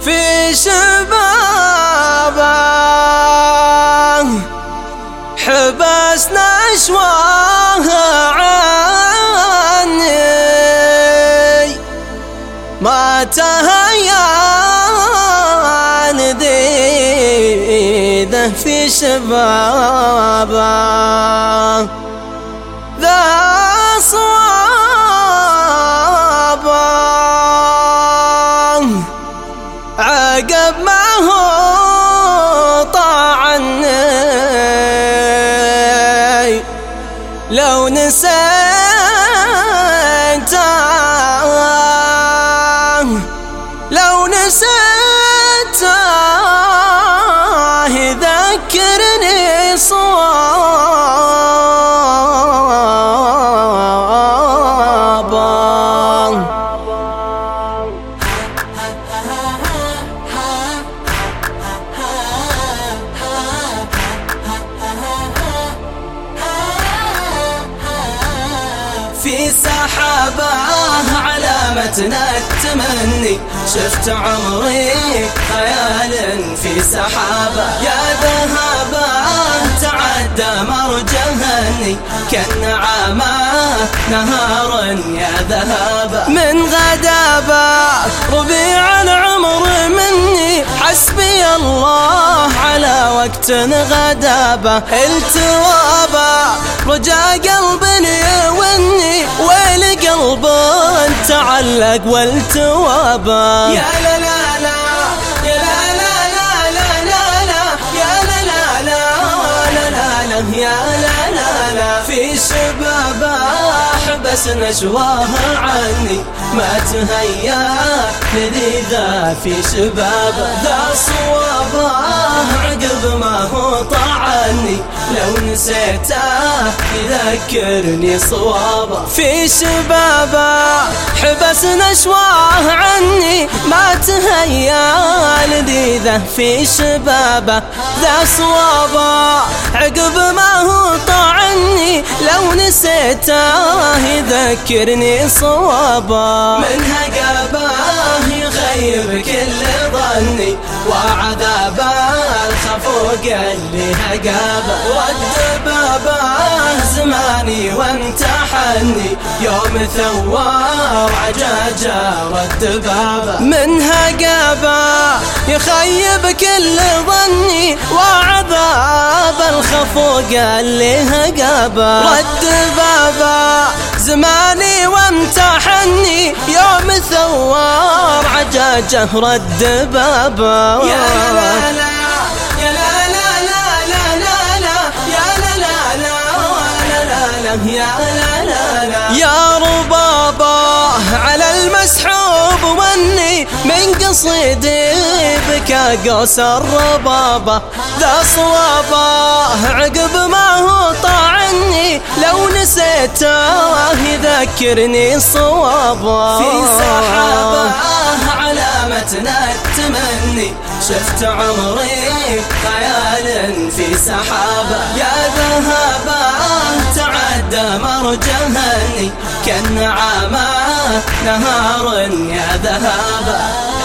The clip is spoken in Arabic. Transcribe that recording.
في شبابه. حبسنا شواها عني. ما تهيان ديده في شبابه. ذا صوابه لو نسيت لو نسيت ذكرني صوابا سحابة علامتنا التمني. شفت عمري خيال في سحابة. يا ذهبا تعدى مرجهني كالنعامة نهارا يا ذهبا. من غدابة ربيع العمر مني. حسبي الله على وقت غدابة. التوابا رجا قلب يوني ويل قلب تعلق والتوابا يا لا لا لا يا لا لا لا لا يا لا لا لا في شبابه حبس نشواها عني ما تهيا لذيذا في شبابه ذا صوابه عقب ما هو طعني. لو نسيته يذكرني صوابه. في شبابه حبس نشواه عني. ما تهيأ لذيذة في شبابه ذا صوابه. عقب ما هو طعني. لو نسيته يذكرني صوابه. من هقابه يغيب كل ظني وعذابه الخفوق اللي هقابه رد بابه زماني وامتحني يوم ثوار عجاجة رد بابه من هقابه يخيب كل ظني وعذاب الخفوق اللي هقابه رد بابه زماني وامتحني يوم ثوار رد بابه يا لا لا يا لا لا لا لا لا لا يا لا لا لا لا لا يا لا لا لا. يا ربابة على المسحوب واني من قصيدي بكى قوس الربابة. ذا صوابة عقب ما هو طاعني لو نسيته يذكرني صوابة. في شفت عمري خيال في سحابة. يا ذهبا تعدى مرجهني كالنعامة نهار يا ذهبا